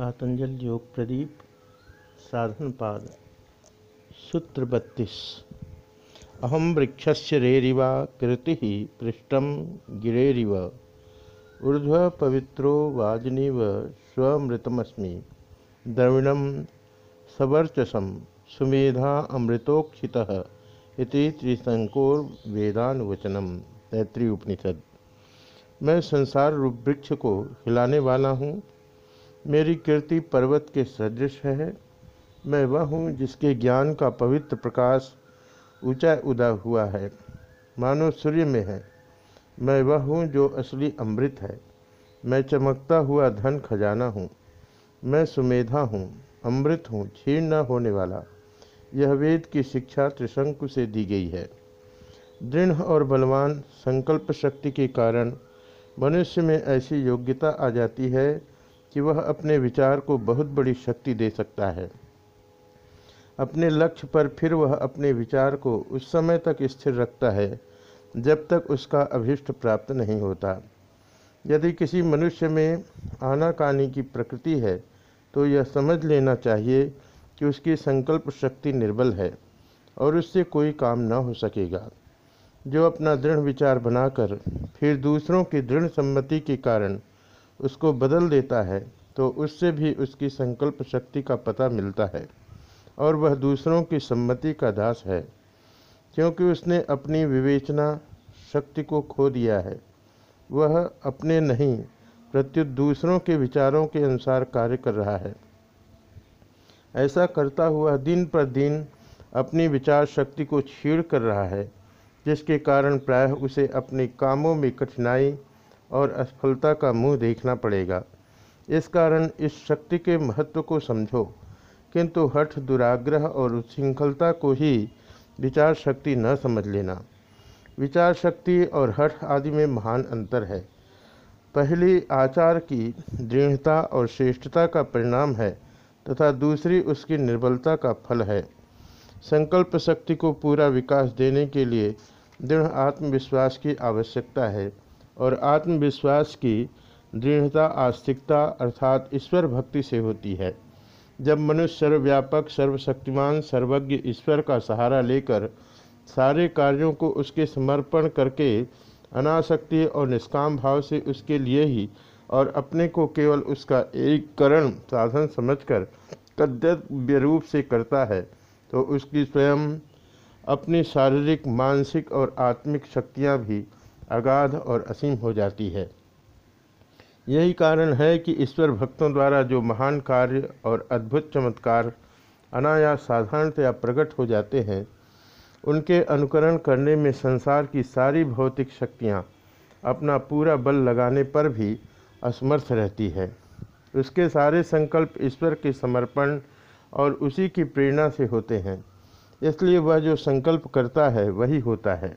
पातंजल योग प्रदीप, साधन पाद। सूत्र बत्तीस। अहम वृक्षस्य रेरिवा, कृति पृष्ठ गिरेरिव। ऊर्ध्व पवित्रो वाजनीव, स्वमृतमस्मि। द्रविणम सवर्चसम सुमेधा अमृतोक्षित इति त्रिशंकोर वेदानुवचनम तैत्री उपनिषद। मैं संसार रूप वृक्ष को हिलाने वाला हूँ। मेरी कीर्ति पर्वत के सदृश है मैं वह हूँ जिसके ज्ञान का पवित्र प्रकाश ऊँचा उदा हुआ है, मानो सूर्य में है। मैं वह हूँ जो असली अमृत है। मैं चमकता हुआ धन खजाना हूँ। मैं सुमेधा हूँ, अमृत हूँ छीण न होने वाला। यह वेद की शिक्षा त्रिशंकु से दी गई है। दृढ़ और बलवान संकल्प शक्ति के कारण मनुष्य में ऐसी योग्यता आ जाती है कि वह अपने विचार को बहुत बड़ी शक्ति दे सकता है। अपने लक्ष्य पर फिर वह अपने विचार को उस समय तक स्थिर रखता है, जब तक उसका अभिष्ट प्राप्त नहीं होता। यदि किसी मनुष्य में आनाकानी की प्रकृति है तो यह समझ लेना चाहिए कि उसकी संकल्प शक्ति निर्बल है और उससे कोई काम न हो सकेगा। जो अपना दृढ़ विचार बनाकर फिर दूसरों की दृढ़ सम्मति के कारण उसको बदल देता है तो उससे भी उसकी संकल्प शक्ति का पता मिलता है और वह दूसरों की सम्मति का दास है, क्योंकि उसने अपनी विवेचना शक्ति को खो दिया है। वह अपने नहीं, प्रत्युत दूसरों के विचारों के अनुसार कार्य कर रहा है। ऐसा करता हुआ दिन पर दिन अपनी विचार शक्ति को छीड़ कर रहा है, जिसके कारण प्रायः उसे अपने कामों में कठिनाई और असफलता का मुँह देखना पड़ेगा। इस कारण इस शक्ति के महत्व को समझो। किंतु हठ दुराग्रह और उच्छृंखलता को ही विचार शक्ति न समझ लेना। विचार शक्ति और हठ आदि में महान अंतर है। पहली आचार की दृढ़ता और श्रेष्ठता का परिणाम है तथा दूसरी उसकी निर्बलता का फल है। संकल्प शक्ति को पूरा विकास देने के लिए दृढ़ आत्मविश्वास की आवश्यकता है। और आत्मविश्वास की दृढ़ता, आस्तिकता अर्थात ईश्वर भक्ति से होती है। जब मनुष्य सर्वव्यापक, सर्वशक्तिमान, सर्वज्ञ ईश्वर का सहारा लेकर सारे कार्यों को उसके समर्पण करके अनासक्ति और निष्काम भाव से उसके लिए ही और अपने को केवल उसका एक करण साधन समझकर कर्तव्य रूप से करता है तो उसकी स्वयं अपनी शारीरिक, मानसिक और आत्मिक शक्तियाँ भी अगाध और असीम हो जाती है। यही कारण है कि ईश्वर भक्तों द्वारा जो महान कार्य और अद्भुत चमत्कार अनायास साधारणतया प्रकट हो जाते हैं, उनके अनुकरण करने में संसार की सारी भौतिक शक्तियाँ अपना पूरा बल लगाने पर भी असमर्थ रहती है। उसके सारे संकल्प ईश्वर के समर्पण और उसी की प्रेरणा से होते हैं, इसलिए वह जो संकल्प करता है, वही होता है।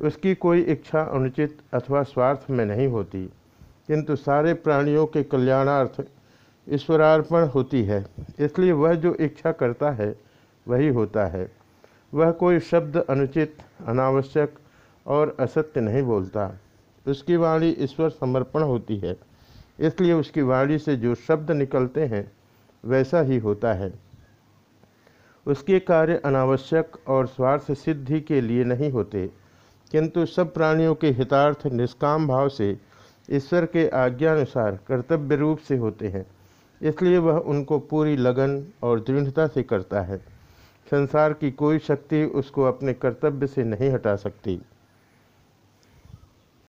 उसकी कोई इच्छा अनुचित अथवा स्वार्थ में नहीं होती। किंतु सारे प्राणियों के कल्याणार्थ ईश्वरार्पण होती है। इसलिए वह जो इच्छा करता है, वही होता है। वह कोई शब्द अनुचित, अनावश्यक और असत्य नहीं बोलता। उसकी वाणी ईश्वर समर्पण होती है। इसलिए उसकी वाणी से जो शब्द निकलते हैं, वैसा ही होता है। उसके कार्य अनावश्यक और स्वार्थ सिद्धि के लिए नहीं होते। किंतु सब प्राणियों के हितार्थ निष्काम भाव से ईश्वर के आज्ञानुसार कर्तव्य रूप से होते हैं। इसलिए वह उनको पूरी लगन और दृढ़ता से करता है। संसार की कोई शक्ति उसको अपने कर्तव्य से नहीं हटा सकती।